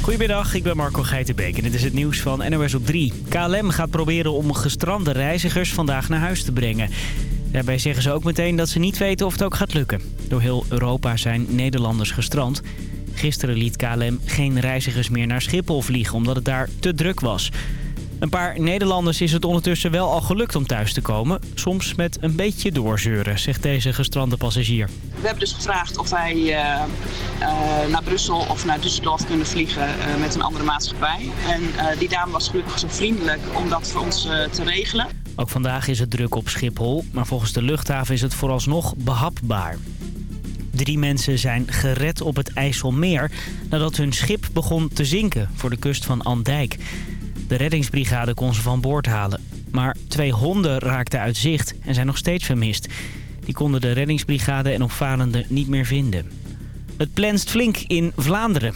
Goedemiddag, ik ben Marco Geitenbeek en dit is het nieuws van NOS op 3. KLM gaat proberen om gestrande reizigers vandaag naar huis te brengen. Daarbij zeggen ze ook meteen dat ze niet weten of het ook gaat lukken. Door heel Europa zijn Nederlanders gestrand. Gisteren liet KLM geen reizigers meer naar Schiphol vliegen omdat het daar te druk was. Een paar Nederlanders is het ondertussen wel al gelukt om thuis te komen. Soms met een beetje doorzeuren, zegt deze gestrande passagier. We hebben dus gevraagd of wij uh, uh, naar Brussel of naar Düsseldorf kunnen vliegen uh, met een andere maatschappij. En die dame was gelukkig zo vriendelijk om dat voor ons te regelen. Ook vandaag is het druk op Schiphol, maar volgens de luchthaven is het vooralsnog behapbaar. Drie mensen zijn gered op het IJsselmeer nadat hun schip begon te zinken voor de kust van Andijk. De reddingsbrigade kon ze van boord halen. Maar twee honden raakten uit zicht en zijn nog steeds vermist. Die konden de reddingsbrigade en opvarenden niet meer vinden. Het plenst flink in Vlaanderen.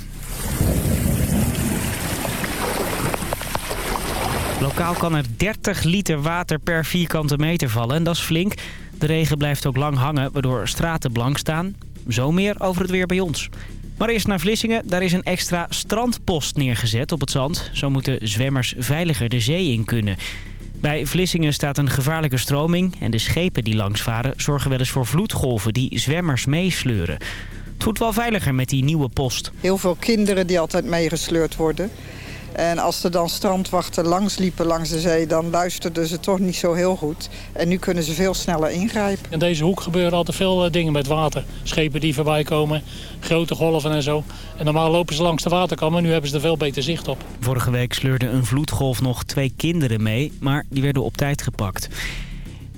Lokaal kan er 30 liter water per vierkante meter vallen en dat is flink. De regen blijft ook lang hangen, waardoor straten blank staan. Zo meer over het weer bij ons. Maar eerst naar Vlissingen. Daar is een extra strandpost neergezet op het zand. Zo moeten zwemmers veiliger de zee in kunnen. Bij Vlissingen staat een gevaarlijke stroming... en de schepen die langs varen zorgen wel eens voor vloedgolven die zwemmers meesleuren. Het voelt wel veiliger met die nieuwe post. Heel veel kinderen die altijd meegesleurd worden. En als er dan strandwachten langsliepen langs de zee... dan luisterden ze toch niet zo heel goed. En nu kunnen ze veel sneller ingrijpen. In deze hoek gebeuren altijd veel dingen met water. Schepen die voorbij komen, grote golven en zo. En normaal lopen ze langs de waterkam en nu hebben ze er veel beter zicht op. Vorige week sleurde een vloedgolf nog twee kinderen mee... maar die werden op tijd gepakt.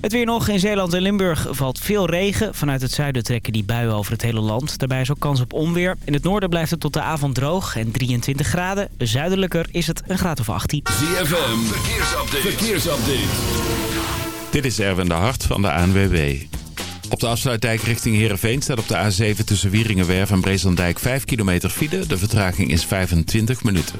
Het weer nog. In Zeeland en Limburg valt veel regen. Vanuit het zuiden trekken die buien over het hele land. Daarbij is ook kans op onweer. In het noorden blijft het tot de avond droog en 23 graden. Zuidelijker is het een graad of 18. ZFM, verkeersupdate. verkeersupdate. Dit is Erwin de Hart van de ANWB. Op de afsluitdijk richting Heerenveen staat op de A7 tussen Wieringenwerf en Breeslandijk 5 kilometer file. De vertraging is 25 minuten.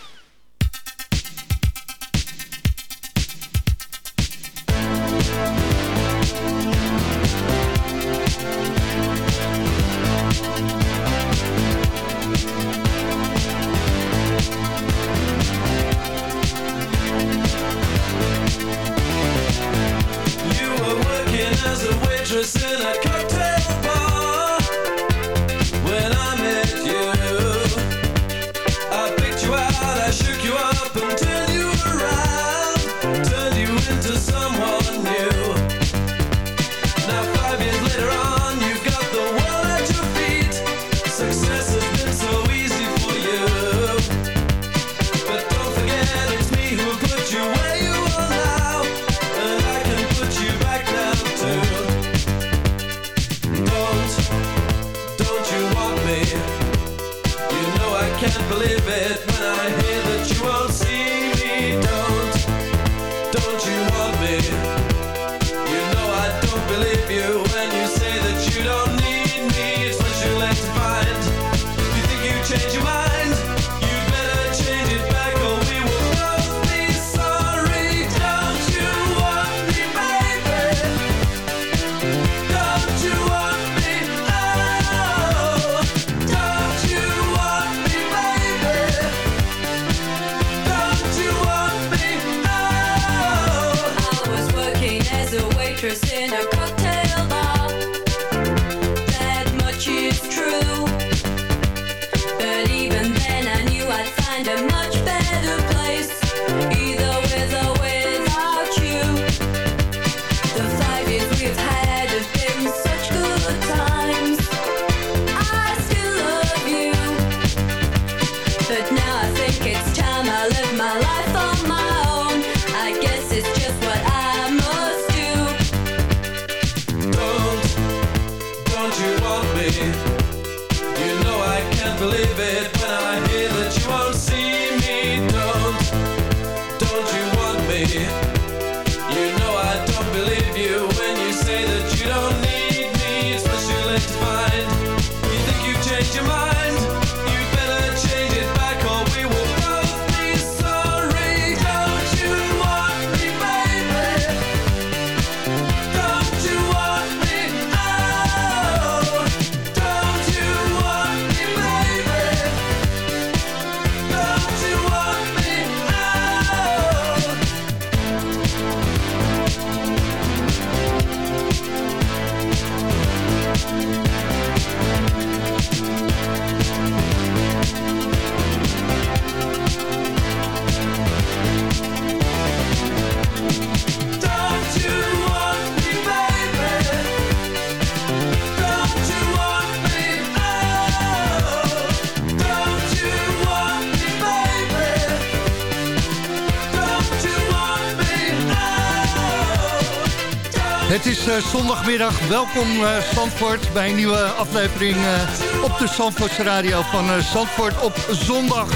Het is uh, zondagmiddag. Welkom uh, Zandvoort bij een nieuwe aflevering uh, op de Zandvoortse radio van Zandvoort op zondag.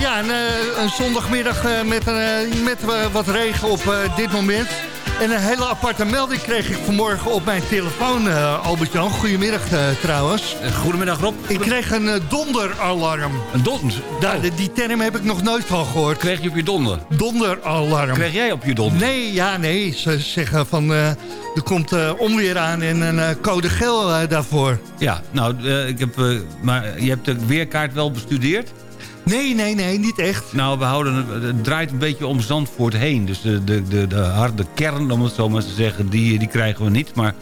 Ja, een, een zondagmiddag met, met wat regen op dit moment. En een hele aparte melding kreeg ik vanmorgen op mijn telefoon, uh, Albert-Jan. Goedemiddag uh, trouwens. Eh, goedemiddag Rob. Ik kreeg een uh, donderalarm. Een donder? Daar, oh. Die term heb ik nog nooit van gehoord. Kreeg je op je donder? Donderalarm. Kreeg jij op je donder? Nee, ja, nee. Ze zeggen van, er komt onweer aan en een code geel daarvoor. Ja, nou, ik heb, maar je hebt de weerkaart wel bestudeerd? Nee, nee, nee, niet echt. Nou, we houden het, draait een beetje om Zandvoort heen. Dus de, de, de, de harde kern, om het zo maar te zeggen, die, die krijgen we niet. Maar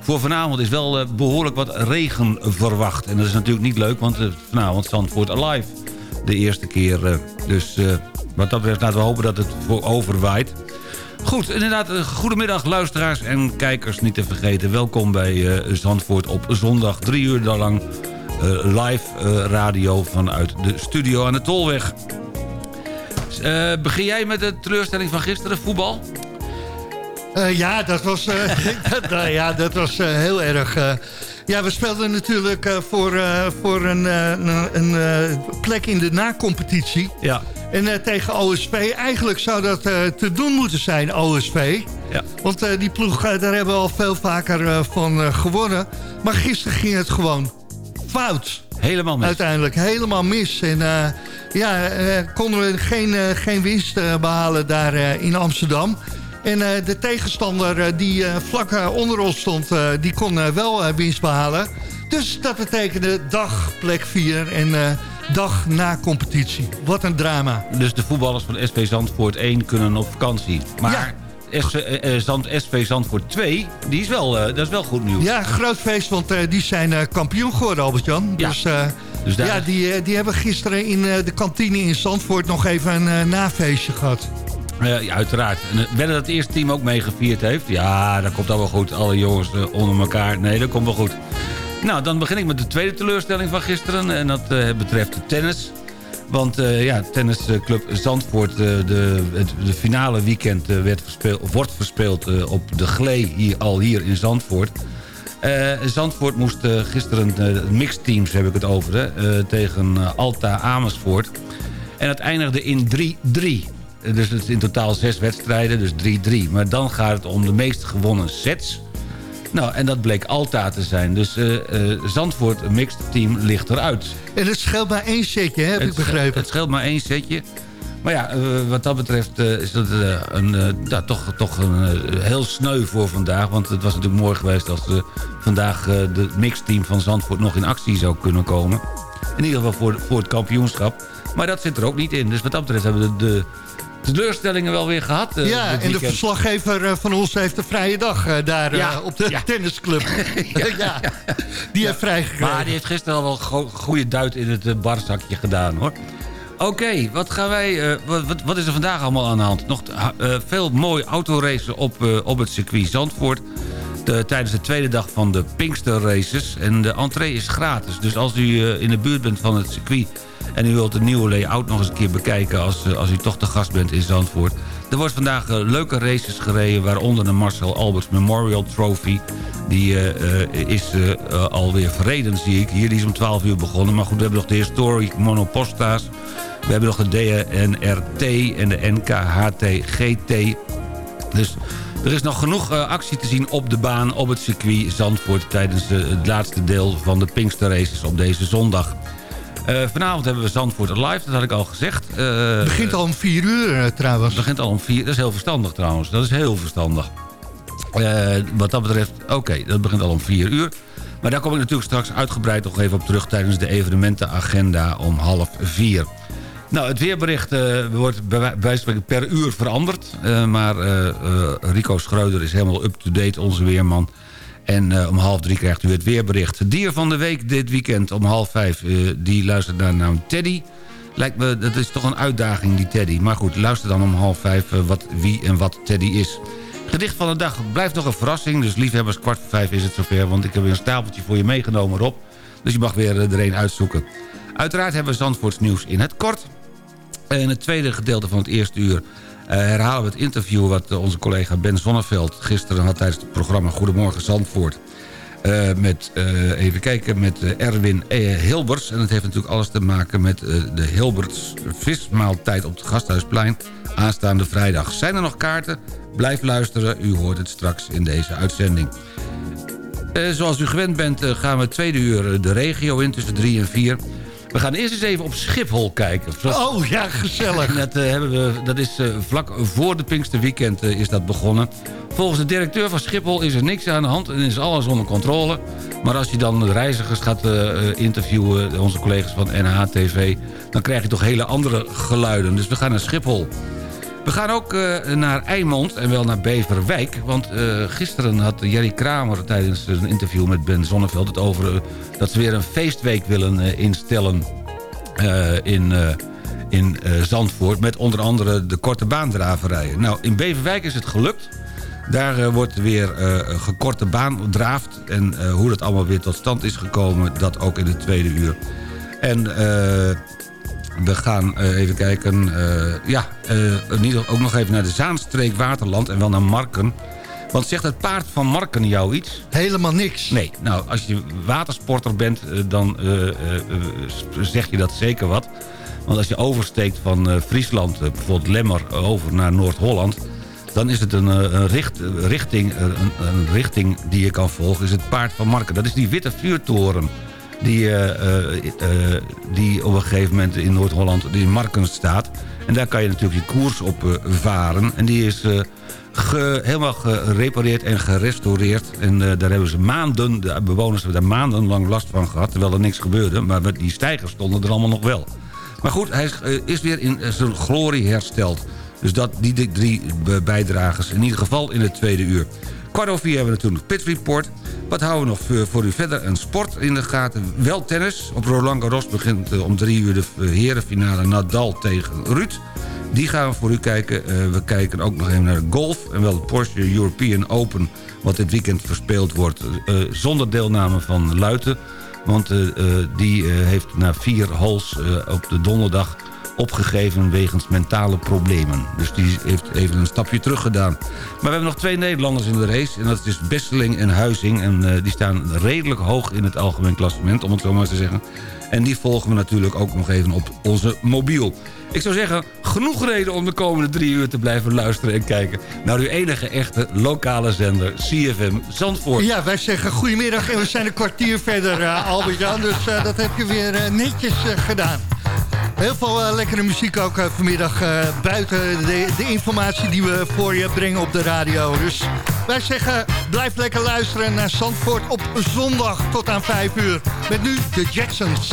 voor vanavond is wel eh, behoorlijk wat regen verwacht. En dat is natuurlijk niet leuk, want uh, vanavond Zandvoort Alive. De eerste keer. Uh, dus wat dat betreft laten we hopen dat het overwaait. Goed, inderdaad, goedemiddag luisteraars en kijkers niet te vergeten. Welkom bij Zandvoort op zondag. Drie uur lang eh, live eh, radio vanuit de studio aan de Tolweg. Uh, begin jij met de teleurstelling van gisteren, voetbal? Uh, ja, dat was, dat, ja, dat was heel erg... ja, we speelden natuurlijk voor, voor een, een, plek in de na-competitie. Ja. En tegen OSV, eigenlijk zou dat te doen moeten zijn, OSV. Ja. Want die ploeg, daar hebben we al veel vaker van gewonnen. Maar gisteren ging het gewoon fout. Helemaal mis. Uiteindelijk, helemaal mis. En uh, ja, uh, konden we geen, uh, geen winst behalen daar in Amsterdam. En de tegenstander die vlak onder ons stond, die kon wel winst behalen. Dus dat betekende dag plek 4 en dag na competitie. Wat een drama. Dus de voetballers van SV Zandvoort 1 kunnen op vakantie. Maar... SV, eh, eh, Zand, SV Zandvoort 2, die is wel, uh, dat is wel goed nieuws. Ja, groot feest, want die zijn kampioen geworden, Albert-Jan. Ja. Dus, dus ja, die, die hebben gisteren in de kantine in Zandvoort nog even een nafeestje gehad. ja, uiteraard. En werden dat eerste team ook meegevierd heeft? Ja, dat komt al wel goed. Alle jongens onder elkaar. Nee, dat komt wel goed. Nou, dan begin ik met de tweede teleurstelling van gisteren. En dat betreft de tennis. Want uh, ja, tennisclub Zandvoort, uh, de, het de finale weekend uh, werd wordt verspeeld op de Glee, hier, al hier in Zandvoort. Zandvoort moest gisteren, mixteams heb ik het over, hè, tegen Alta Amersfoort. En het eindigde in 3-3. Dus het is in totaal zes wedstrijden, dus 3-3. Maar dan gaat het om de meest gewonnen sets. Nou, en dat bleek Alta te zijn. Dus uh, uh, Zandvoort mixed team ligt eruit. En het scheelt maar één setje, heb het ik begrepen. Het scheelt maar één setje. Maar ja, uh, wat dat betreft is dat een, ja, toch, toch een heel sneu voor vandaag. Want het was natuurlijk mooi geweest als vandaag de mixteam van Zandvoort nog in actie zou kunnen komen. In ieder geval voor, voor het kampioenschap. Maar dat zit er ook niet in. Dus wat dat betreft hebben we de, de teleurstellingen wel weer gehad. Uh, ja, en de verslaggever uh, van ons heeft een vrije dag uh, daar ja, op de ja. tennisclub. ja, die heeft vrijgegeven. Maar die heeft gisteren al wel go goede duit in het barzakje gedaan hoor. Oké, okay, wat gaan wij? Wat, wat, wat, is er vandaag allemaal aan de hand? Nog veel mooi autoracen op, op het circuit Zandvoort. De, tijdens de tweede dag van de Pinkster Races. En de entree is gratis. Dus als u in de buurt bent van het circuit en u wilt de nieuwe layout nog eens een keer bekijken... als, eh, als u toch te gast bent in Zandvoort. Er wordt vandaag uh, leuke races gereden... waaronder de Marcel Alberts Memorial Trophy. Die uh, is alweer verreden, zie ik. Hier is om 12 uur begonnen. Maar goed, we hebben nog de Historic Monoposta's. We hebben nog de DNRT en de NKHT GT. Dus er is nog genoeg actie te zien op de baan op het circuit Zandvoort... tijdens het laatste deel van de Pinkster Races op deze zondag. Uh, vanavond hebben we Zandvoort Live, dat had ik al gezegd. Het begint al om vier uur trouwens. Het begint al om vier, dat is heel verstandig trouwens. Dat is heel verstandig. wat dat betreft, oké, dat begint al om vier uur. Maar daar kom ik natuurlijk straks uitgebreid nog even op terug... tijdens de evenementenagenda om half vier. Nou, het weerbericht wordt bij wijze van per uur veranderd. maar Rico Schreuder is helemaal up-to-date, onze weerman... En om half drie krijgt u het weerbericht. Dier van de week dit weekend om half vijf. Die luistert naar naam Teddy. Lijkt me, dat is toch een uitdaging, die Teddy. Maar goed, luister dan om half vijf wat, wie en wat Teddy is. Gedicht van de dag blijft nog een verrassing. Dus liefhebbers, kwart voor vijf is het zover. Want ik heb weer een stapeltje voor je meegenomen, Rob. Dus je mag weer er een uitzoeken. Uiteraard hebben we Zandvoorts nieuws in het kort. In het tweede gedeelte van het eerste uur herhalen we het interview wat onze collega Ben Zonneveld... gisteren had tijdens het programma Goedemorgen Zandvoort... Uh, met, even kijken, met Erwin Hilbers. En dat heeft natuurlijk alles te maken met de Hilbers vismaaltijd op het Gasthuisplein aanstaande vrijdag. Zijn er nog kaarten? Blijf luisteren, u hoort het straks in deze uitzending. zoals u gewend bent gaan we tweede uur de regio in tussen drie en vier. We gaan eerst eens even op Schiphol kijken. Oh ja, gezellig. Dat, hebben we, dat is vlak voor de Pinksterweekend is dat begonnen. Volgens de directeur van Schiphol is er niks aan de hand en is alles onder controle. Maar als je dan de reizigers gaat interviewen, onze collega's van NHTV... dan krijg je toch hele andere geluiden. Dus we gaan naar Schiphol. We gaan ook uh, naar Eimond en wel naar Beverwijk. Want uh, gisteren had Jerry Kramer tijdens een interview met Ben Zonneveld... het over dat ze weer een feestweek willen instellen in in Zandvoort... met onder andere de korte baandraverijen. Nou, in Beverwijk is het gelukt. Daar wordt weer gekorte baan draafd. En hoe dat allemaal weer tot stand is gekomen, dat ook in het tweede uur. En we gaan even kijken. ja, ook nog even naar de Zaanstreek Waterland en wel naar Marken. Want zegt het paard van Marken jou iets? Helemaal niks. Nee, nou, als je watersporter bent, dan zeg je dat zeker wat. Want als je oversteekt van Friesland, bijvoorbeeld Lemmer, over naar Noord-Holland dan is het een, eh, een, richt, richting, een, een, richting die je kan volgen. is het Paard van Marken. Dat is die witte vuurtoren die, uh, uh, die op een gegeven moment in Noord-Holland in Marken staat. En daar kan je natuurlijk je koers op varen. En die is helemaal gerepareerd en gerestaureerd. En daar hebben ze maanden, de bewoners hebben daar maandenlang last van gehad... terwijl er niks gebeurde. Maar die stijgers stonden er allemaal nog wel. Maar goed, hij is weer in zijn glorie hersteld. Dus dat, die drie bijdragers in ieder geval in het tweede uur. Kwart over vier hebben we natuurlijk Pit Report. Wat houden we nog voor u verder? Een sport in de gaten. Wel tennis. Op Roland Garros begint eh, om drie uur de eh, herenfinale Nadal tegen Ruud. Die gaan we voor u kijken. Uh, we kijken ook nog even naar golf. En wel de Porsche European Open. Wat dit weekend verspeeld wordt. Zonder deelname van Luiten. Want die heeft na vier holes op de donderdag opgegeven wegens mentale problemen. Dus die heeft even een stapje terug gedaan. Maar we hebben nog twee Nederlanders in de race. En dat is Besseling en Huizing. En uh, die staan redelijk hoog in het algemeen klassement, om het zo maar te zeggen. En die volgen we natuurlijk ook nog even op onze mobiel. Ik zou zeggen, genoeg reden om de komende drie uur te blijven luisteren en kijken... naar uw enige echte lokale zender, CFM Zandvoort. Ja, wij zeggen goedemiddag en we zijn een kwartier verder, uh, Albert-Jan. Dus uh, dat heb je weer netjes gedaan. Heel veel uh, lekkere muziek ook uh, vanmiddag uh, buiten de, de, informatie die we voor je brengen op de radio. Dus wij zeggen, blijf lekker luisteren naar Zandvoort op zondag tot aan 5 uur. Met nu de Jacksons.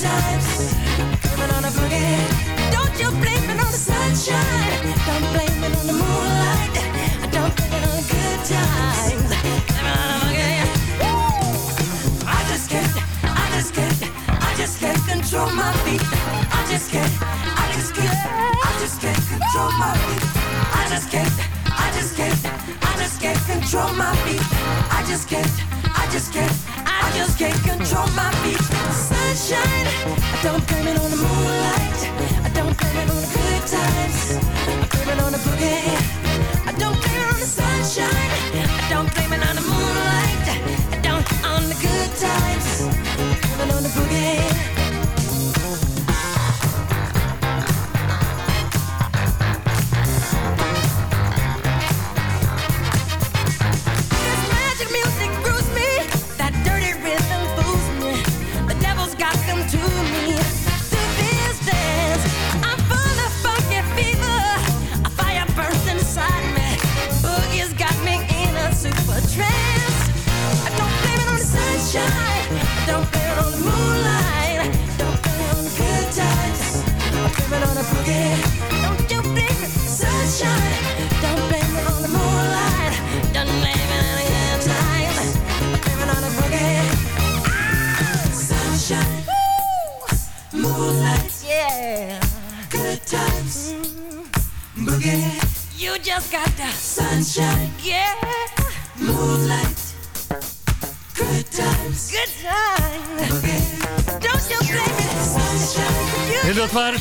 times. Coming on a boogie. Don't you blame it on the sunshine. Don't blame it on the moonlight. Don't blame it on the good times. Coming on a boogie. Woo! I just can't, I just can't, I just can't control my feet. I just can't, I just can't, I just can't control my feet. I just can't, I just can't, I just can't control my feet. I just can't, I just can't, I just can't control my feet sunshine. Don't blame it on the moonlight.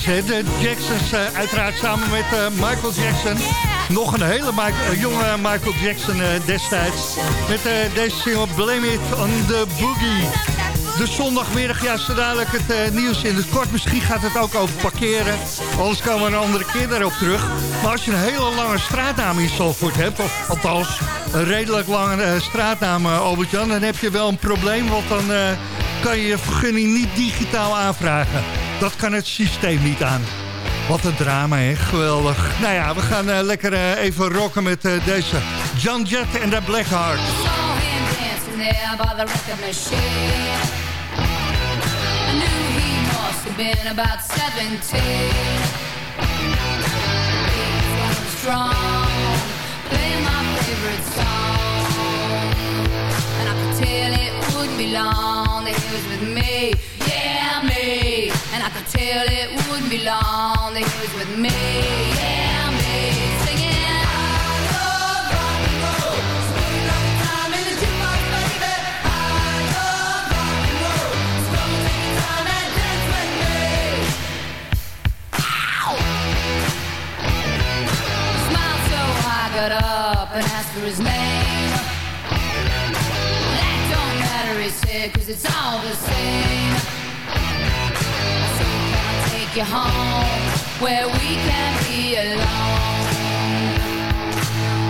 De Jacksons, uh, uiteraard samen met uh, Michael Jackson. Nog een hele Michael, uh, jonge Michael Jackson destijds. Met deze single Blame It on the Boogie. De zondagmiddag, ja, zo dadelijk het nieuws in het kort. Misschien gaat het ook over parkeren. Anders komen we een andere keer daarop terug. Maar als je een hele lange straatnaam in Salford hebt... of althans een redelijk lange straatnaam, Albert-Jan... dan heb je wel een probleem, want dan kan je je vergunning niet digitaal aanvragen. Dat kan het systeem niet aan. Wat een drama, hè? Geweldig. Nou ja, we gaan uh, lekker uh, even rocken met uh, deze John Jett en de Blackheart. been about 17 strong Playing my favorite song And I could tell it wouldn't be long That he was with me Yeah, me Tell it wouldn't be long he was with me. Yeah, me Singing. Got up and asked for his name. That don't matter, he said, cause it's all the same take you home Where we can be alone.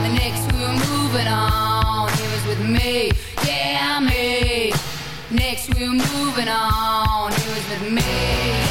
The next we were moving on He was with me, yeah, me. Next we were moving on He was with me, me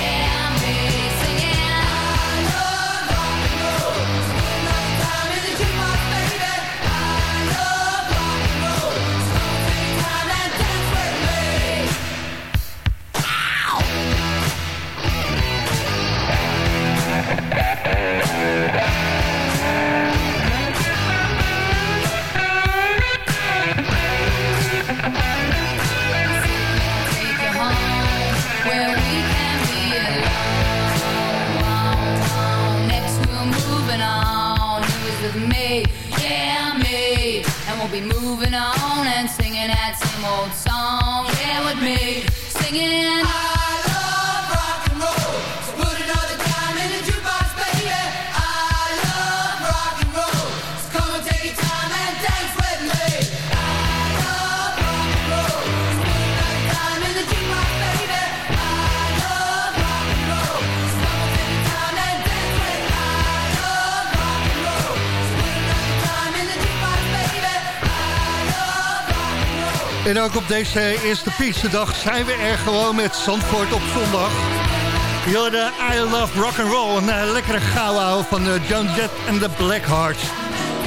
ook op deze eerste Pinksterdag zijn we er gewoon met Zandvoort op zondag. Jorde, I Love Rock and Roll. Een uh, lekkere gauw van uh, John Jett en de Blackhearts.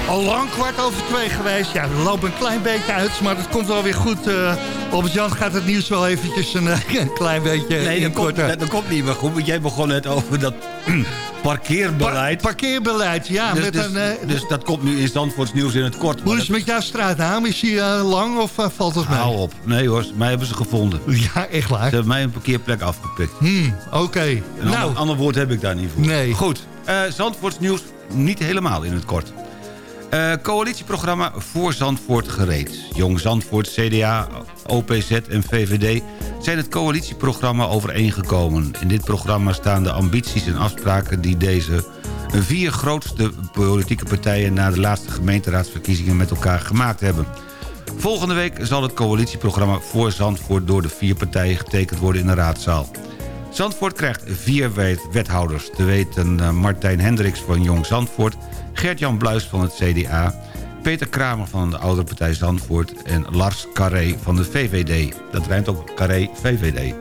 Al lang kwart over twee geweest. Ja, we lopen een klein beetje uit, maar dat komt wel weer goed. Uh, op het Jan gaat het nieuws wel eventjes een, een klein beetje Nee, dat komt, dat, dat komt niet meer goed. Want jij begon net over dat parkeerbeleid. Pa parkeerbeleid, ja. Dus, met dus, een, uh, dus dat komt nu in Zandvoorts nieuws in het kort. Hoe is het met jouw straatnaam? Is die uh, lang of uh, valt het mee? Hou op. Nee hoor, mij hebben ze gevonden. Ja, echt waar? Ze hebben mij een parkeerplek afgepikt. Hmm, Oké. Okay. Een nou. ander, ander, woord heb ik daar niet voor. Nee. Goed, Zandvoorts nieuws niet helemaal in het kort. Coalitieprogramma voor Zandvoort gereed. Jong Zandvoort, CDA, OPZ en VVD zijn het coalitieprogramma overeengekomen. In dit programma staan de ambities en afspraken die deze vier grootste politieke partijen... na de laatste gemeenteraadsverkiezingen met elkaar gemaakt hebben. Volgende week zal het coalitieprogramma voor Zandvoort door de vier partijen getekend worden in de raadzaal. Zandvoort krijgt vier wethouders. Te weten Martijn Hendricks van Jong Zandvoort... Gert-Jan Bluis van het CDA... Peter Kramer van de Oudere Partij Zandvoort... en Lars Carré van de VVD. Dat rijmt op Carré VVD.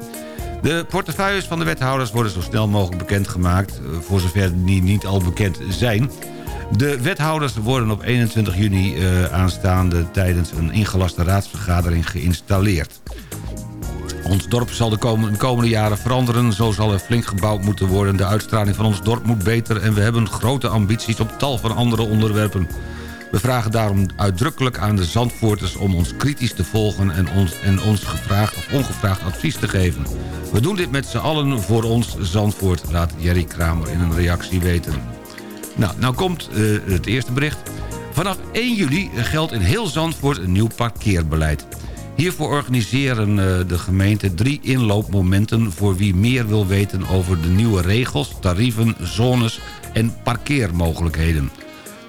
De portefeuilles van de wethouders worden zo snel mogelijk bekendgemaakt... voor zover die niet al bekend zijn. De wethouders worden op 21 juni uh, aanstaande... tijdens een ingelaste raadsvergadering geïnstalleerd. Ons dorp zal de komende, de komende, jaren veranderen. Zo zal er flink gebouwd moeten worden. De uitstraling van ons dorp moet beter... en we hebben grote ambities op tal van andere onderwerpen. We vragen daarom uitdrukkelijk aan de Zandvoorters... om ons kritisch te volgen en ons, en ons gevraagd of ongevraagd advies te geven. We doen dit met z'n allen voor ons Zandvoort... laat Jerry Kramer in een reactie weten. Nou, nou komt eh, het eerste bericht. Vanaf 1 juli geldt in heel Zandvoort een nieuw parkeerbeleid. Hiervoor organiseren eh, de gemeente drie inloopmomenten... voor wie meer wil weten over de nieuwe regels, tarieven, zones en parkeermogelijkheden.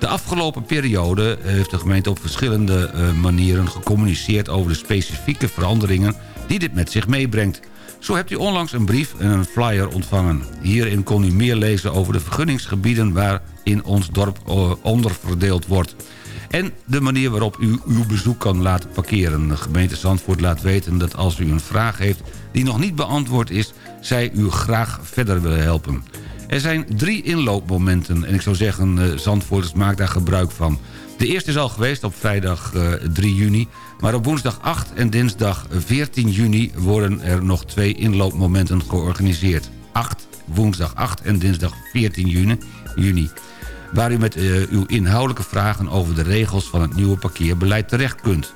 De afgelopen periode heeft de gemeente op verschillende eh, manieren gecommuniceerd... over de specifieke veranderingen die dit met zich meebrengt. Zo hebt u onlangs een brief en een flyer ontvangen. Hierin kon u meer lezen over de vergunningsgebieden... waarin ons dorp eh, onderverdeeld wordt. En de manier waarop u uw bezoek kan laten parkeren. De gemeente Zandvoort laat weten dat als u een vraag heeft... die nog niet beantwoord is, zij u graag verder willen helpen. Er zijn drie inloopmomenten en ik zou zeggen, uh, Zandvoorters maak daar gebruik van. De eerste is al geweest op vrijdag uh, 3 juni... maar op woensdag 8 en dinsdag 14 juni worden er nog twee inloopmomenten georganiseerd. 8, woensdag 8 en dinsdag 14 juni... juni waar u met uh, uw inhoudelijke vragen over de regels van het nieuwe parkeerbeleid terecht kunt.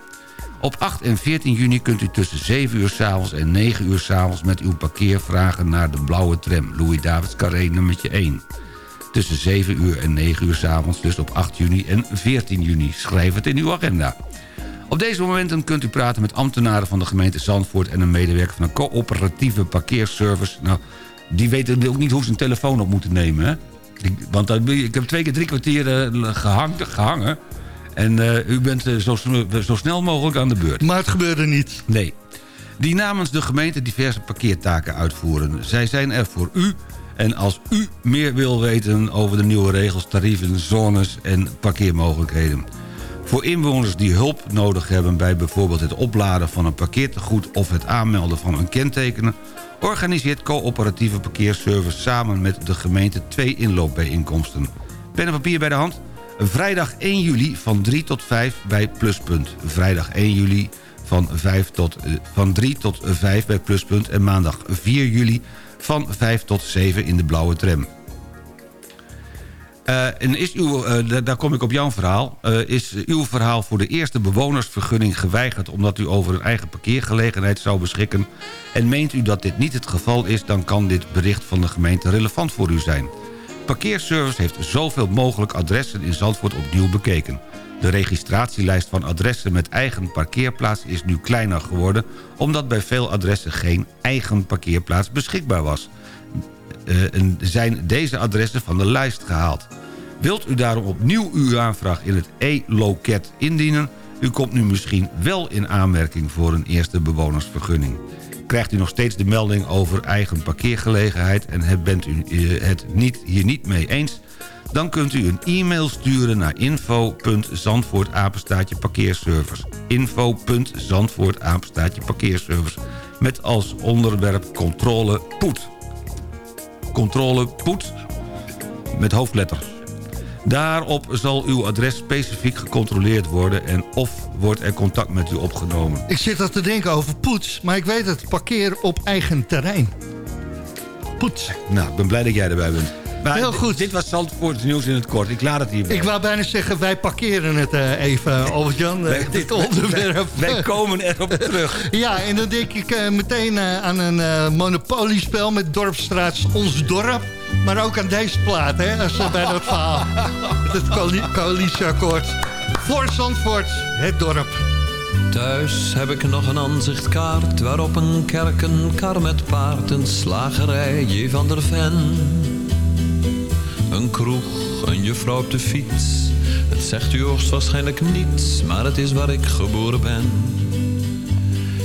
Op 8 en 14 juni kunt u tussen 7 uur s'avonds en 9 uur s'avonds... met uw parkeervragen naar de blauwe tram, Louis Davids Carré nummertje 1. Tussen 7 uur en 9 uur s'avonds, dus op 8 juni en 14 juni. Schrijf het in uw agenda. Op deze momenten kunt u praten met ambtenaren van de gemeente Zandvoort... en een medewerker van een coöperatieve parkeerservice. Nou, die weten ook niet hoe ze een telefoon op moeten nemen, hè? Want ik heb twee keer drie kwartier gehangen, gehangen. En uh, u bent uh, zo, zo, snel mogelijk aan de beurt. Maar het gebeurde niet. Nee. Die namens de gemeente diverse parkeertaken uitvoeren. Zij zijn er voor u. En als u meer wil weten over de nieuwe regels, tarieven, zones en parkeermogelijkheden. Voor inwoners die hulp nodig hebben bij bijvoorbeeld het opladen van een parkeertegoed... of het aanmelden van een kentekenen organiseert coöperatieve parkeerservice samen met de gemeente twee inloopbijeenkomsten. Pen en papier bij de hand? Vrijdag 1 juli van 3 tot 5 bij Pluspunt. Vrijdag 1 juli van, 5 tot, uh, van 3 tot 5 bij Pluspunt. En maandag 4 juli van 5 tot 7 in de blauwe tram. Uh, en is uw, daar kom ik op jouw verhaal. Is uw verhaal voor de eerste bewonersvergunning geweigerd... omdat u over een eigen parkeergelegenheid zou beschikken... en meent u dat dit niet het geval is... dan kan dit bericht van de gemeente relevant voor u zijn. Parkeerservice heeft zoveel mogelijk adressen in Zandvoort opnieuw bekeken. De registratielijst van adressen met eigen parkeerplaats is nu kleiner geworden... omdat bij veel adressen geen eigen parkeerplaats beschikbaar was... Uh, zijn deze adressen van de lijst gehaald. Wilt u daarom opnieuw uw aanvraag in het e-loket indienen... u komt nu misschien wel in aanmerking voor een eerste bewonersvergunning. Krijgt u nog steeds de melding over eigen parkeergelegenheid... en bent u het niet, hier niet mee eens... dan kunt u een e-mail sturen naar info.zandvoortapenstaatje parkeerservice. Met als onderwerp controle poet controle poet met hoofdletter. Daarop zal uw adres specifiek gecontroleerd worden... en of wordt er contact met u opgenomen. Ik zit al te denken over poets, maar ik weet het. Parkeer op eigen terrein. Poets. Nou, ik ben blij dat jij erbij bent. Maar Heel goed. Dit was Zandvoorts nieuws in het kort. Ik laat het hierbij. Ik wou bijna zeggen, wij parkeren het uh, even, Albert-Jan, uh, dit onderwerp. Wij, wij, komen erop terug. ja, en dan denk ik uh, meteen aan een monopoliespel met Dorpstraats Ons Dorp. Maar ook aan deze plaat, hè, als bij dat verhaal. het coalitieakkoord. Voor Zandvoort, het dorp. Thuis heb ik nog een aanzichtkaart waarop een kerk, een kar met paard, een slagerij, J. van der Ven. Een kroeg, een juffrouw op de fiets. Het zegt u hoogstwaarschijnlijk niets, maar het is waar ik geboren ben.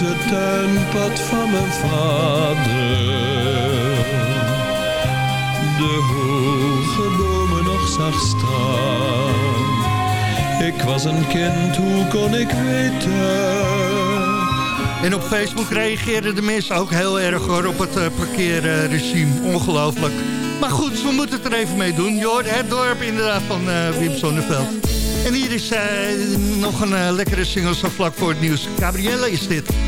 het tuinpad van mijn vader de hoge bomen nog zag staan. Ik was een kind, hoe kon ik weten? En op Facebook reageerden de mensen ook heel erg hoor, op het uh, parkeerregime. Ongelooflijk. Maar goed, we moeten het er even mee doen. Je het dorp inderdaad van uh, Wim Sonneveld. En hier is uh, nog een lekkere single zo vlak voor het nieuws. Gabrielle is dit.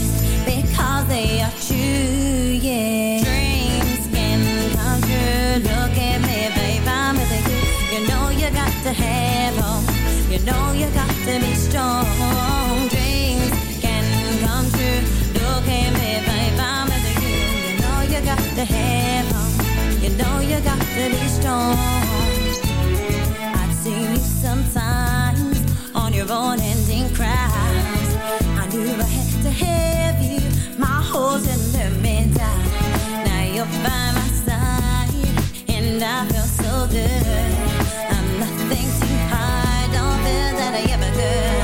You know you got to be strong. Dreams can come true. Look at me, I'm with you. You know you got to. You know you got to be strong seen you sometimes on your cries. I knew I had to have you, my. Now you're by my side, and I feel so good. I ever could.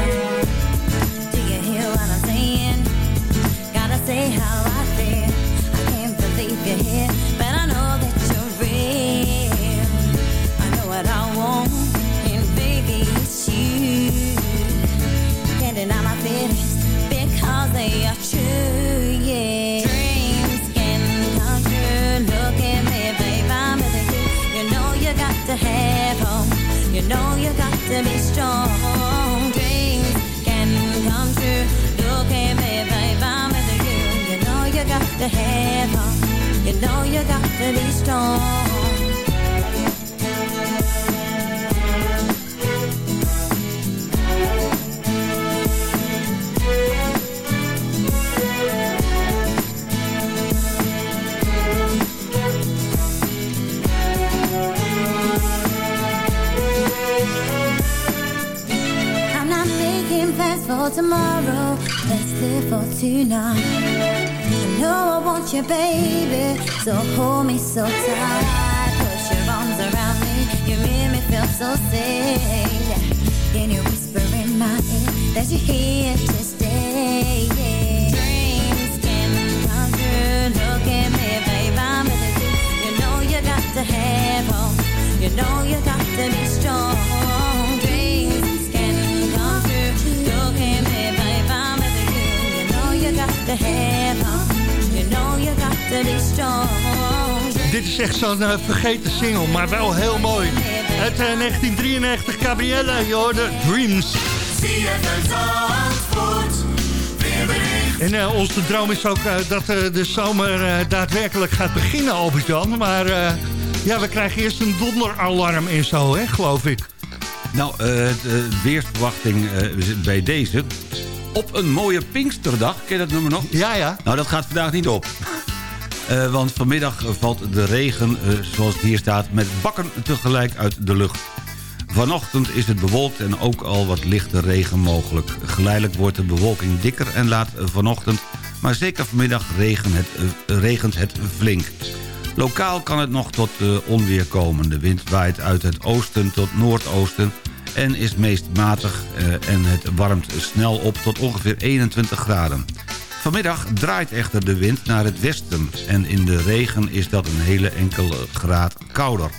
Zo'n eh, vergeten single, maar wel heel mooi. Uit eh, 1993, Gabrielle, je hoorde Dreams. En eh, onze droom is ook eh, dat de zomer daadwerkelijk gaat beginnen, Albert-Jan. Maar ja, we krijgen eerst een donderalarm en zo, hè, geloof ik. Nou, de weersverwachting bij deze. Op een mooie Pinksterdag, ken je dat nummer nog? Ja, ja. Nou, dat gaat vandaag niet op. Eh, want vanmiddag valt de regen, eh, zoals het hier staat... met bakken tegelijk uit de lucht. Vanochtend is het bewolkt en ook al wat lichte regen mogelijk. Geleidelijk wordt de bewolking dikker en laat vanochtend... maar zeker vanmiddag het, eh, regent het flink. Lokaal kan het nog tot onweer komen. De wind waait uit het oosten tot noordoosten en is meest matig en het warmt snel op tot ongeveer 21 graden. Vanmiddag draait echter de wind naar het westen en in de regen is dat een hele enkele graad kouder.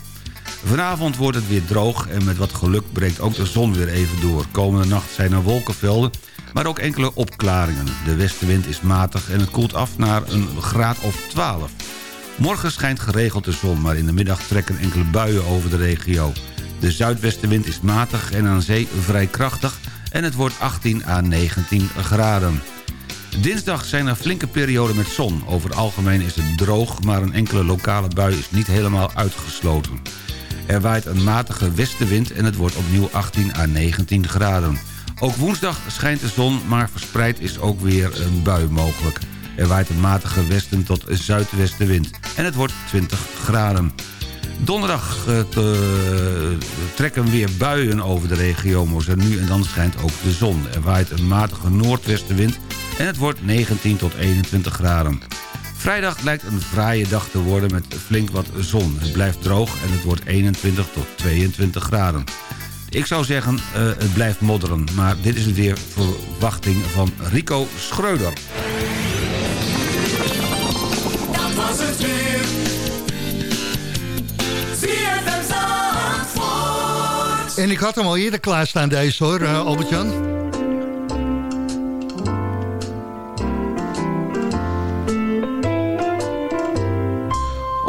Vanavond wordt het weer droog en met wat geluk breekt ook de zon weer even door. Komende nacht zijn er wolkenvelden, maar ook enkele opklaringen. De westenwind is matig en het koelt af naar een graad of 12. Morgen schijnt geregeld de zon, maar in de middag trekken enkele buien over de regio. De zuidwestenwind is matig en aan zee vrij krachtig en het wordt 18 à 19 graden. Dinsdag zijn er flinke perioden met zon. Over het algemeen is het droog, maar een enkele lokale bui is niet helemaal uitgesloten. Er waait een matige westenwind en het wordt opnieuw 18 à 19 graden. Ook woensdag schijnt de zon, maar verspreid is ook weer een bui mogelijk. Er waait een matige westen tot zuidwestenwind en het wordt 20 graden. Donderdag eh, trekken weer buien over de regio, maar nu en dan schijnt ook de zon. Er waait een matige noordwestenwind en het wordt 19 tot 21 graden. Vrijdag lijkt een fraaie dag te worden met flink wat zon. Het blijft droog en het wordt 21 tot 22 graden. Ik zou zeggen, eh, het blijft modderen. Maar dit is weer verwachting van Rico Schreuder. Dat was het weer. En ik had hem al eerder klaarstaan deze hoor, eh, Albert-Jan.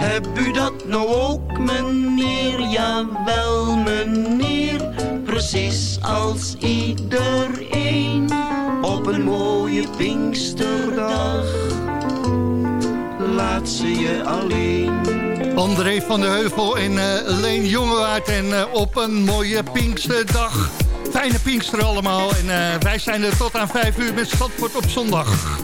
Heb u dat nou ook meneer? Jawel meneer, precies als iedereen op een mooie Pinksterdag. Laat ze je alleen. André van der Heuvel en eh Leen Jongewaard. En eh, op een mooie Pinksterdag. Fijne Pinkster allemaal. En eh, wij zijn er tot aan 5 uur met Zandvoort op zondag.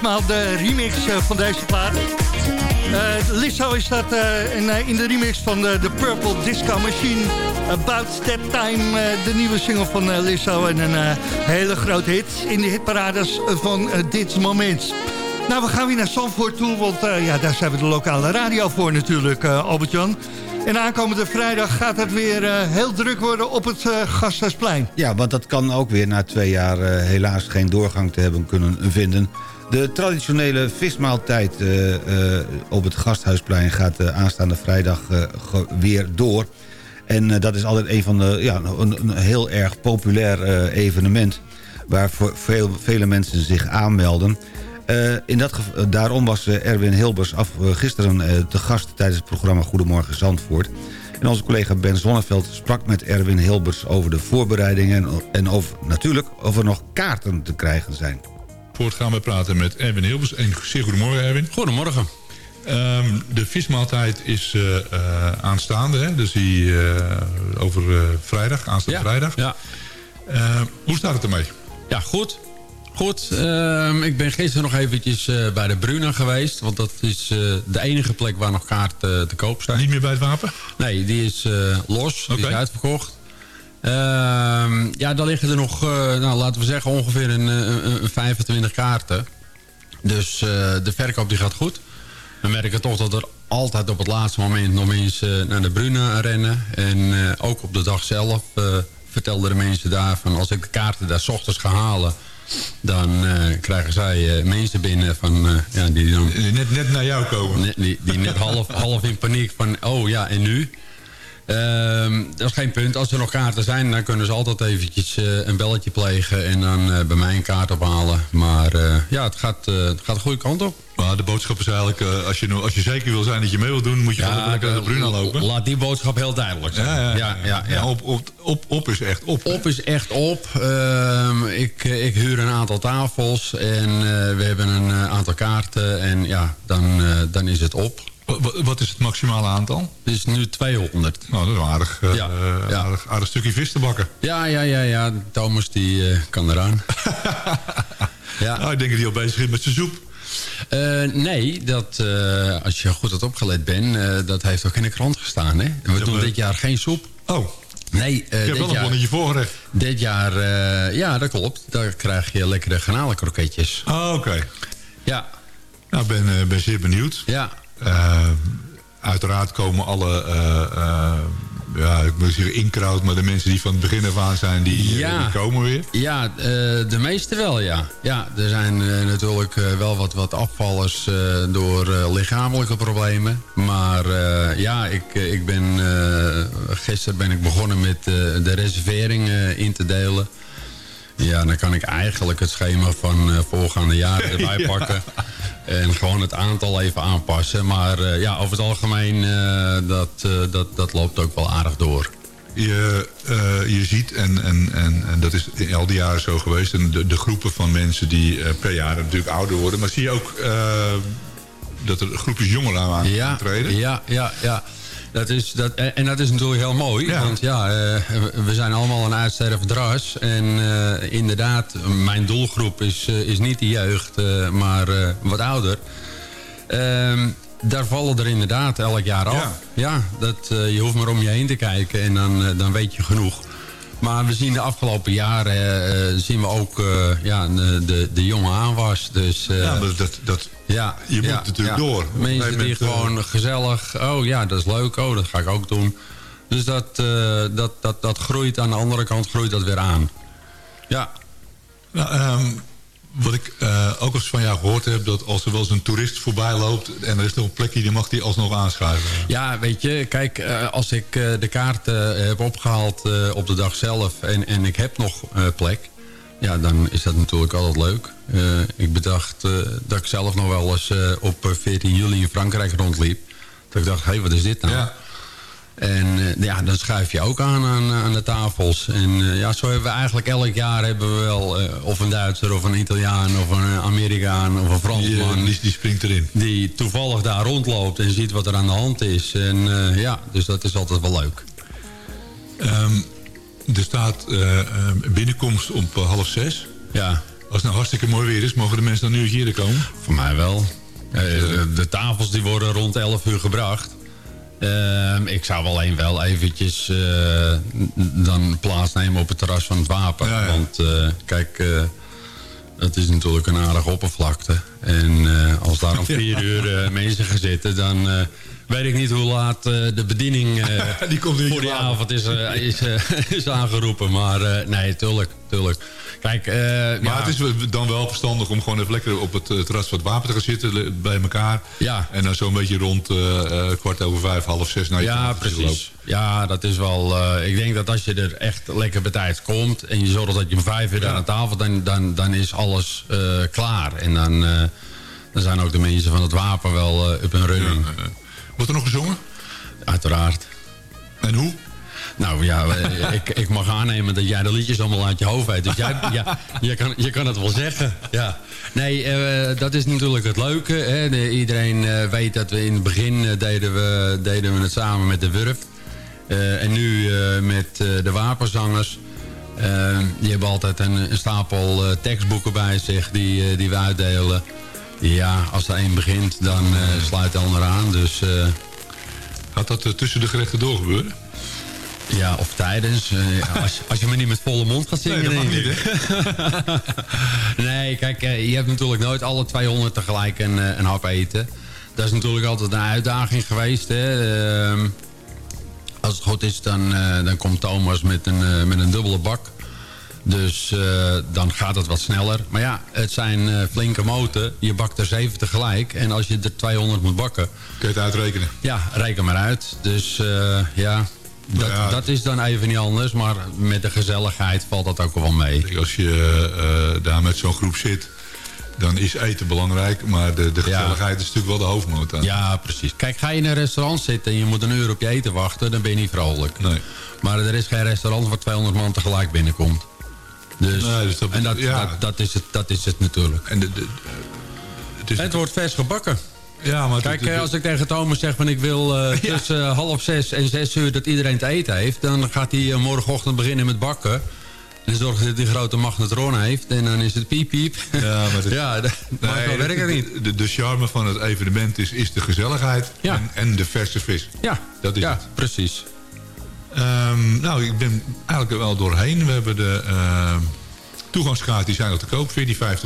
De remix eh, van deze plaat. Lizzo is dat eh, in de remix van de, de Purple Disco Machine. About That Time, de nieuwe single van Lizzo. En een hele grote hit in de hitparades van dit moment. Nou, we gaan weer naar Zandvoort toe, want ja, daar zijn we de lokale radio voor natuurlijk, Albert-Jan. En aankomende vrijdag gaat het weer heel druk worden op het eh Gasthuisplein. Ja, want dat kan ook weer na twee jaar helaas geen doorgang te hebben kunnen vinden. De traditionele vismaaltijd eh, eh, op het Gasthuisplein gaat eh, aanstaande vrijdag weer door. En dat is altijd een van de, ja, een, een heel erg populair evenement... waar veel, vele mensen zich aanmelden. In dat daarom was Erwin Hilbers af, gisteren te gast tijdens het programma Goedemorgen Zandvoort. En onze collega Ben Zonneveld sprak met Erwin Hilbers over de voorbereidingen... en, en over, natuurlijk of er nog kaarten te krijgen zijn. Gaan we praten met Erwin Hilbers. En zeer goedemorgen Erwin. Goedemorgen. Ehm, de vismaaltijd is eh, aanstaande, hè? dus die eh, over vrijdag, aanstaande vrijdag. Ja. Eh, hoe staat het ermee? Ja, goed. Goed, ehm, ik ben gisteren nog eventjes bij de Bruna geweest. Want dat is de enige plek waar nog kaarten te koop zijn. Niet meer bij het wapen? Nee, die is los. Die is uitverkocht. Ehm, ja, daar liggen er nog, eh, nou, laten we zeggen, ongeveer een, een, een 25 kaarten. Dus eh, de verkoop die gaat goed. We merken toch dat er altijd op het laatste moment nog mensen naar de Bruna rennen. En eh, ook op de dag zelf eh, vertelden de mensen daar van... als ik de kaarten daar 's ochtends ga halen... dan eh, krijgen zij eh, mensen binnen van, eh, ja, die dan... Net, net naar jou komen. Net- die, die net half, half in paniek van, oh ja, en nu? Ehm, dat is geen punt. Als er nog kaarten zijn, dan kunnen ze altijd eventjes eh, een belletje plegen... en dan eh, bij mij een kaart ophalen. Maar eh, ja, het gaat, het gaat de goede kant op. Maar de boodschap is eigenlijk, als, je, als je zeker wil zijn dat je mee wilt doen... moet je gewoon lekker naar de Bruna lopen. Laat die boodschap heel duidelijk zijn. Ja, ja, ja, ja, Ja, op, op, op, op is echt op. Op is echt op. Ehm, ik, ik huur een aantal tafels en we hebben een aantal kaarten. En ja, dan, dan is het op. Wat, is het maximale aantal? Het is nu 200. Nou, dat is een aardig, eh, Ja, eh, ja. aardig, aardig stukje vis te bakken. Ja, ja, ja, ja. Thomas die eh, kan eraan. ja. Nou, ik denk dat hij al bezig is met zijn soep. Nee, dat, als je goed had opgelet bent, dat heeft ook in de krant gestaan. Hè? We Ja, doen maar- dit jaar geen soep. Oh, Nee, ik heb dit wel een bonnetje voorgerecht. dit jaar ja, dat klopt. Daar krijg je lekkere garnalenkroketjes. Oh, oké. Ja, Nou, ik ben, ben zeer benieuwd. ja. Eh, uiteraard komen alle, eh, eh, ja, ik moet zeggen inkraut, maar de mensen die van het begin af aan zijn, die, eh, Ja. die komen weer. Ja, de meeste wel, ja. Ja, er zijn natuurlijk wel wat, wat afvallers door lichamelijke problemen. Maar ja, ik, ik ben, gisteren ben ik begonnen met de reservering eh, in te delen. Ja, dan kan ik eigenlijk het schema van eh, voorgaande jaren erbij Ja. pakken. En gewoon het aantal even aanpassen. Maar eh, ja, over het algemeen, eh, dat, dat, dat loopt ook wel aardig door. Je, je ziet, en, en, en, en dat is in al die jaren zo geweest... En de, de groepen van mensen die per jaar natuurlijk ouder worden... maar zie je ook dat er groepjes jongeren aan ja, gaan treden? Ja, ja, ja. Dat is, dat, en dat is natuurlijk heel mooi. Ja. Want ja, eh, we zijn allemaal een uitstervend ras. En eh, inderdaad, mijn doelgroep is, eh, is niet de jeugd, maar wat ouder. Ehm, daar vallen er inderdaad elk jaar af. Ja. Ja, dat, je hoeft maar om je heen te kijken en dan, dan weet je genoeg. Maar we zien de afgelopen jaren eh, zien we ook eh, ja, de, de, de jonge aanwas. Dus, eh, Ja, maar dat, dat, ja, je moet ja, natuurlijk ja. door. Mensen die eh, gewoon gezellig... Oh ja, dat is leuk. Oh, dat ga ik ook doen. Dus dat, eh, dat, dat, dat groeit aan de andere kant groeit dat weer aan. Ja, Nou, ehm, wat ik eh, ook eens van jou gehoord heb... dat als er wel eens een toerist voorbij loopt... en er is nog een plekje, die mag die alsnog aanschuiven. ja weet je, kijk, eh, als ik eh, de kaart heb opgehaald eh, op de dag zelf... en, en ik heb nog plek, ja, dan is dat natuurlijk altijd leuk. Ik bedacht dat ik zelf nog wel eens op eh, 14 juli in Frankrijk rondliep. Dat ik dacht, hé, hey, wat is dit nou? Ja. En eh, ja, dan schuif je ook aan aan, aan de tafels. En eh, ja, zo hebben we eigenlijk elk jaar hebben we wel... eh, of een Duitser, of een Italiaan, of een Amerikaan, of een Fransman... die, die springt erin. die toevallig daar rondloopt en ziet wat er aan de hand is. En ja, dus dat is altijd wel leuk. Ehm, er staat eh, eh, binnenkomst op eh, half zes. Ja, Als het nou hartstikke mooi weer is... mogen de mensen dan nu eerder komen? voor mij wel. De, de tafels die worden rond 11 uur gebracht. Ehm, ik zou wel een wel eventjes eh, dan plaatsnemen op het terras van het wapen. Ja, ja. Want eh, kijk, eh, het is natuurlijk een aardige oppervlakte. En als daar om vier uur mensen gaan zitten, dan weet ik niet hoe laat de bediening Die komt voor die avond is, is, is aangeroepen. Maar nee, tuurlijk, tuurlijk. Kijk, eh, Maar ja, het is dan wel verstandig om gewoon even lekker op het eh, terras van het wapen te gaan zitten... bij elkaar. Ja. En dan zo'n beetje rond eh, kwart over vijf, half zes... naar je Ja, precies. Ja, dat is wel... ik denk dat als je er echt lekker bij tijd komt... en je zorgt dat je om vijf uur Ja. aan de tafel... dan, dan, dan is alles klaar. En dan, dan zijn ook de mensen van het wapen wel up en running. Wordt er nog gezongen? Uiteraard. En hoe? Nou ja, eh, ik, ik mag aannemen dat jij de liedjes allemaal uit je hoofd weet. Dus jij, ja, je, kan, je kan het wel zeggen. Ja. Nee, eh, dat is natuurlijk het leuke. Hè. De- iedereen eh, weet dat we in het begin deden, we, deden we het samen met de Wurf. En nu met de wapenzangers. Die hebben altijd een, een stapel tekstboeken bij zich die, die we uitdelen. Ja, als er één begint, dan sluit de ander aan. Dus... Gaat dat tussen de gerechten door gebeuren? Ja, of tijdens. Eh, als, als je me niet met volle mond gaat zingen. Nee, dat mag niet, nee, kijk, eh, je hebt natuurlijk nooit alle 200 tegelijk een, eh, een hap eten. Dat is natuurlijk altijd een uitdaging geweest. Hè. Ehm, als het goed is, dan, dan komt Thomas met een, met een dubbele bak. Dus dan gaat het wat sneller. Maar ja, het zijn flinke moten. Je bakt er 7 tegelijk. En als je er 200 moet bakken... Kun je het uitrekenen? Ja, reken maar uit. Dus ja, dat, ja. dat is dan even niet anders. Maar met de gezelligheid valt dat ook wel mee. Als je eh, daar met zo'n groep zit, dan is eten belangrijk. Maar de, de gezelligheid is natuurlijk wel de hoofdmoot. aan. Ja, precies. Kijk, ga je in een restaurant zitten en je moet een uur op je eten wachten... dan ben je niet vrolijk. Nee. Maar er is geen restaurant waar 200 man tegelijk binnenkomt. Dus, Nee, dus dat- en dat, ja. dat, dat, is het, dat is het natuurlijk. En de, de, het is, Het wordt vers gebakken. Ja, maar Kijk, het- eh, als ik tegen Thomas zeg van ik wil eh, tussen eh, half zes en zes uur dat iedereen te eten heeft... dan gaat hij morgenochtend beginnen met bakken. dan zorgt dat hij een grote magnetron heeft. En dan is het piep piep. Ja, maar dat, ja, dat, maar Nee, zo werkt het niet. De, de charme van het evenement is, is de gezelligheid Ja. en, en de verse vis. Ja, Dat is ja het. precies. Ehm, nou, ik ben eigenlijk er wel doorheen. We hebben de ehm, toegangskaart, die zijn al te koop. 14,50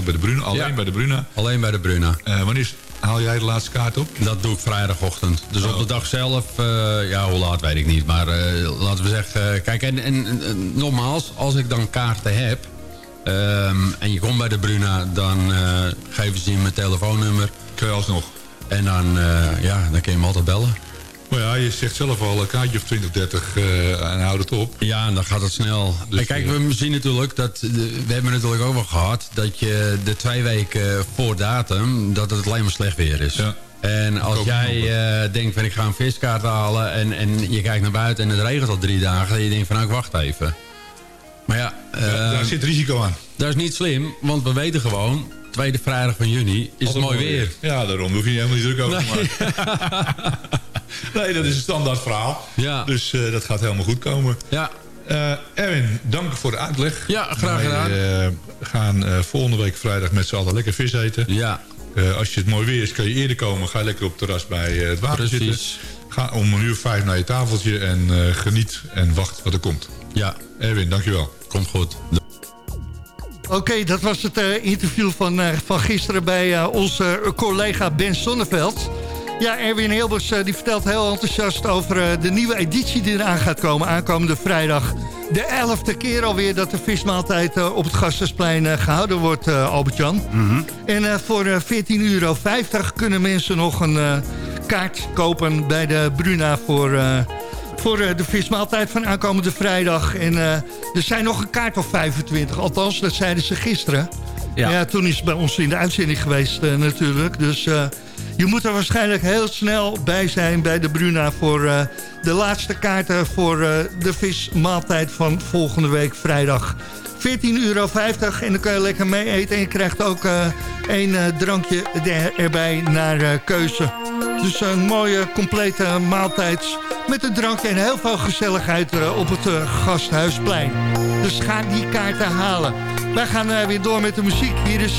bij de Bruna, alleen Ja. bij de Bruna. Alleen bij de Bruna. Wanneer haal jij de laatste kaart op? Dat doe ik vrijdagochtend. Dus Oh. op de dag zelf, eh, ja, hoe laat weet ik niet. Maar eh, laten we zeggen, kijk, en, en, en nogmaals, als ik dan kaarten heb... ehm, en je komt bij de Bruna, dan eh, geven ze je mijn telefoonnummer. Kun je alsnog. En dan, eh, ja, dan kun je me altijd bellen. Maar ja, je zegt zelf al een kaartje of 20, 30 eh, en houd het op. Ja, en dan gaat het snel. Dus, En kijk, eh, we zien natuurlijk dat... we hebben natuurlijk ook wel gehad... dat je de twee weken voor datum... dat het alleen maar slecht weer is. Ja. En als jij eh, denkt van ik ga een viskaart halen... En, en je kijkt naar buiten en het regent al drie dagen... en je denkt van nou, ik wacht even. Maar ja, Ja, daar zit risico aan. dat is niet slim. Want we weten gewoon... tweede vrijdag van juni is het mooi weer. Ja, daarom hoef je je helemaal niet druk over te maken. nee, dat is een standaard verhaal. Ja. Dus eh, dat gaat helemaal goed komen. Ja, Eh, Erwin, dank voor de uitleg. Ja, graag Wij, gedaan. eh, gaan eh, volgende week vrijdag met z'n allen lekker vis eten. ja, Eh, als je het mooi weer is, kan je eerder komen. Ga lekker op het terras bij eh, het water Precies. zitten. Ga om een uur vijf naar je tafeltje en eh, geniet en wacht wat er komt. ja, Erwin, dankjewel. komt goed. Oké, dat was het eh, interview van, eh, van gisteren bij eh, onze collega Ben Sonneveld. Ja, Erwin Hilbers eh, die vertelt heel enthousiast over eh, de nieuwe editie die eraan gaat komen. Aankomende vrijdag. De elfde keer alweer dat de vismaaltijd eh, op het Gasthuisplein eh, gehouden wordt, Albert-Jan. En eh, voor eh, 14,50 euro kunnen mensen nog een kaart kopen bij de Bruna voor... voor de vismaaltijd van aankomende vrijdag. En er zijn nog een kaart of 25. Althans, dat zeiden ze gisteren. Ja, Ja. toen is het bij ons in de uitzending geweest natuurlijk. Dus je moet er waarschijnlijk heel snel bij zijn bij de Bruna... voor eh, de laatste kaarten voor eh, de vismaaltijd van volgende week vrijdag. 14,50 euro en dan kan je lekker mee eten. En je krijgt ook eh een drankje er- erbij naar keuze. Dus een mooie, complete maaltijd met een drankje en heel veel gezelligheid op het Gasthuisplein. Dus ga die kaarten halen. Wij gaan weer door met de muziek. Hier is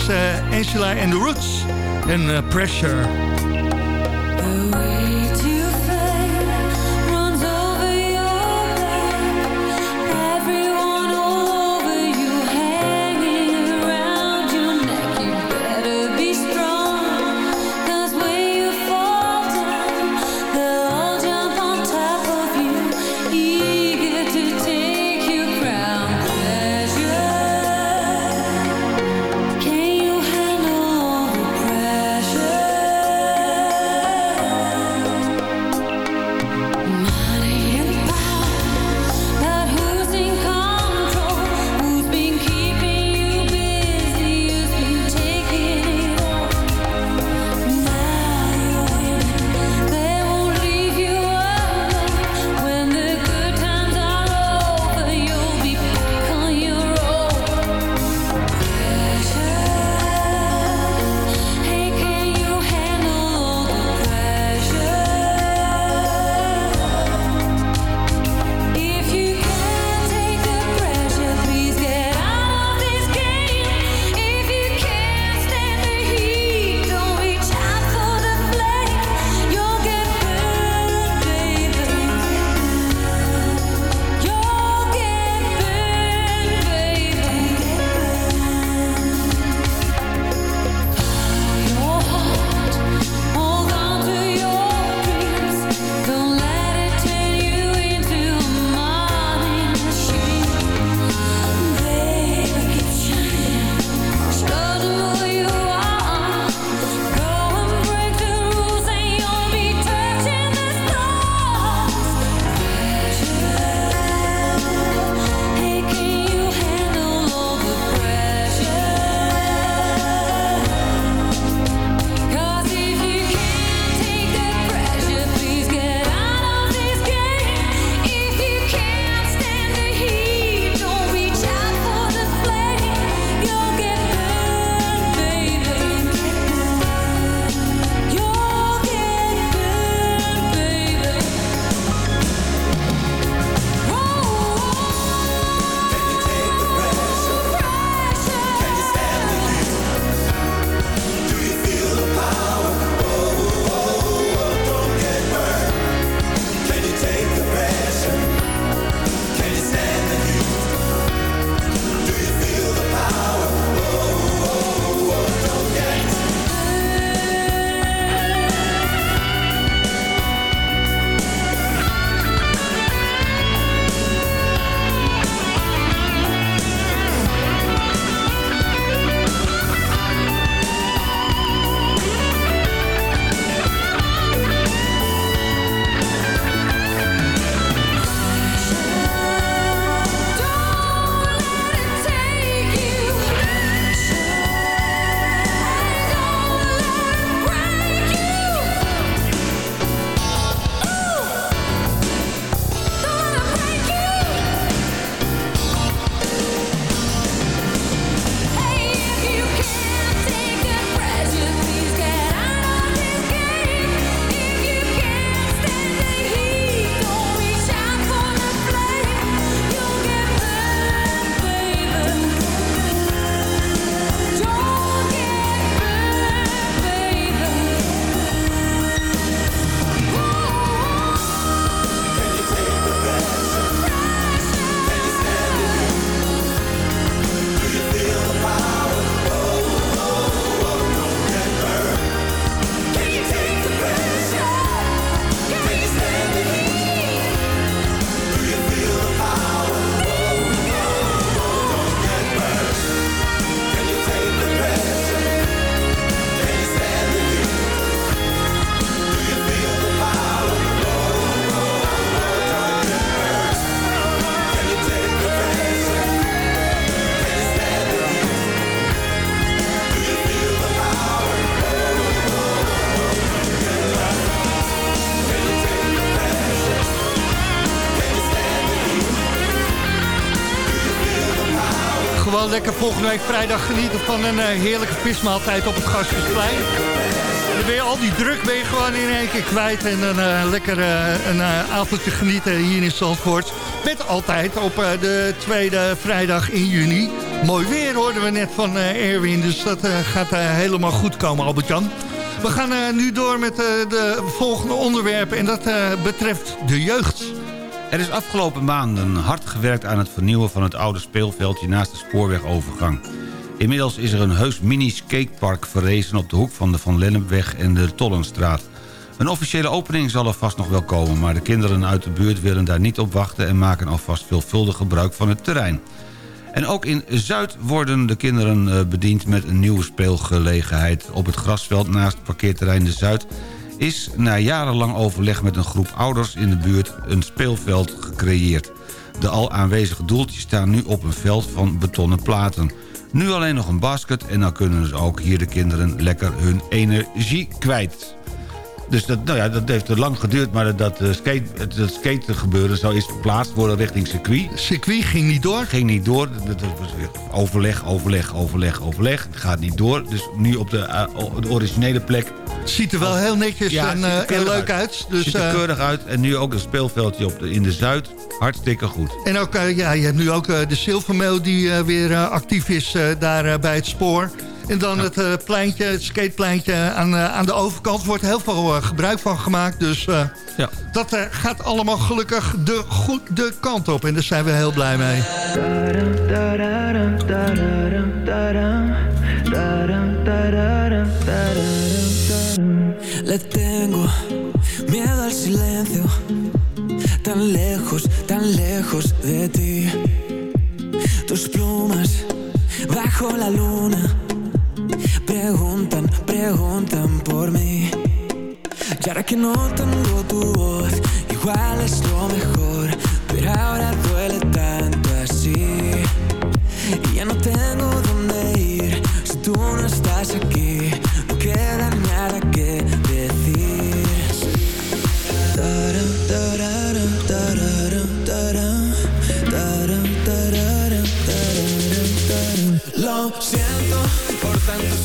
Angela and the Roots en Pressure. Lekker volgende week vrijdag genieten van een eh, heerlijke vismaaltijd op het Gasthuisplein. Dan al die druk ben je gewoon in één keer kwijt. En eh, lekker eh, een eh, avondje genieten hier in Zandvoort. Met altijd op de tweede vrijdag in juni. Mooi weer hoorden we net van Erwin. Dus dat gaat helemaal goed komen, Albert-Jan. We gaan nu door met de volgende onderwerpen. En dat betreft de jeugd. Er is afgelopen maanden hard gewerkt aan het vernieuwen van het oude speelveldje naast de spoorwegovergang. Inmiddels is er een heus mini-skatepark verrezen op de hoek van de Van Lennepweg en de Tollenstraat. Een officiële opening zal er vast nog wel komen, maar de kinderen uit de buurt willen daar niet op wachten en maken alvast veelvuldig gebruik van het terrein. En ook in Zuid worden de kinderen eh, bediend met een nieuwe speelgelegenheid. Op het grasveld naast parkeerterrein De Zuid is na jarenlang overleg met een groep ouders in de buurt een speelveld gecreëerd. De al aanwezige doeltjes staan nu op een veld van betonnen platen. Nu alleen nog een basket en dan kunnen ze ook hier de kinderen lekker hun energie kwijt. Dus dat, nou ja, dat heeft lang geduurd, maar dat, dat, eh, skate, dat skate gebeuren zou eerst verplaatst worden richting circuit. Circuit ging niet door? Ging niet door. Dat, dat was weer overleg, overleg, overleg, overleg. Het gaat niet door. Dus nu op de, eh, de originele plek. Ziet er wel heel netjes Ja, en, keurig leuk uit. Dus, ziet er eh, keurig uit. En nu ook een speelveldje op de, in de Zuid. Hartstikke goed. En ook, ja, je hebt nu ook de Silvermail die weer actief is daar bij het spoor. En dan het eh, pleintje, het skatepleintje aan, eh, aan de overkant wordt heel veel eh, gebruik van gemaakt. Dus eh, Ja. dat eh, gaat allemaal gelukkig de goede kant op. En daar zijn we heel blij mee. Le tengo miedo al silencio, tan lejos, tan lejos de ti. Tus plumas bajo la luna preguntan, preguntan por mí. Y ahora que no tengo tu voz, igual es lo mejor, pero ahora duele tanto así. Y ya no tengo dónde ir si tú no estás aquí. No queda nada que decir. Lo siento por tanto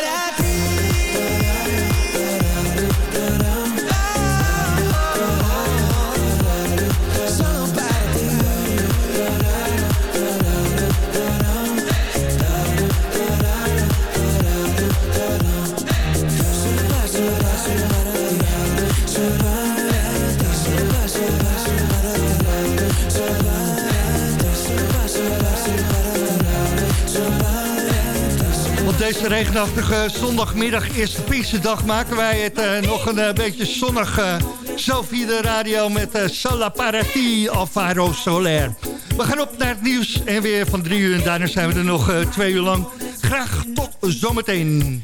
Regenachtige zondagmiddag, eerste Pinksterdag, maken wij het eh, nog een eh, beetje zonnig, eh, Zo via de radio met uh, Sola Parati Alvaro Soler. We gaan op naar het nieuws en weer van drie uur. En daarna zijn we er nog uh, twee uur lang. Graag tot zometeen.